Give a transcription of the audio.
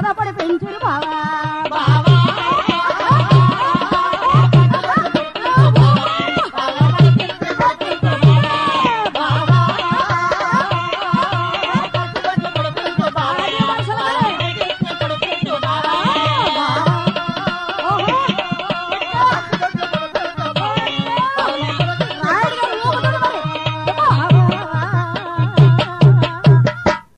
బాధపడి పెంచురు బావా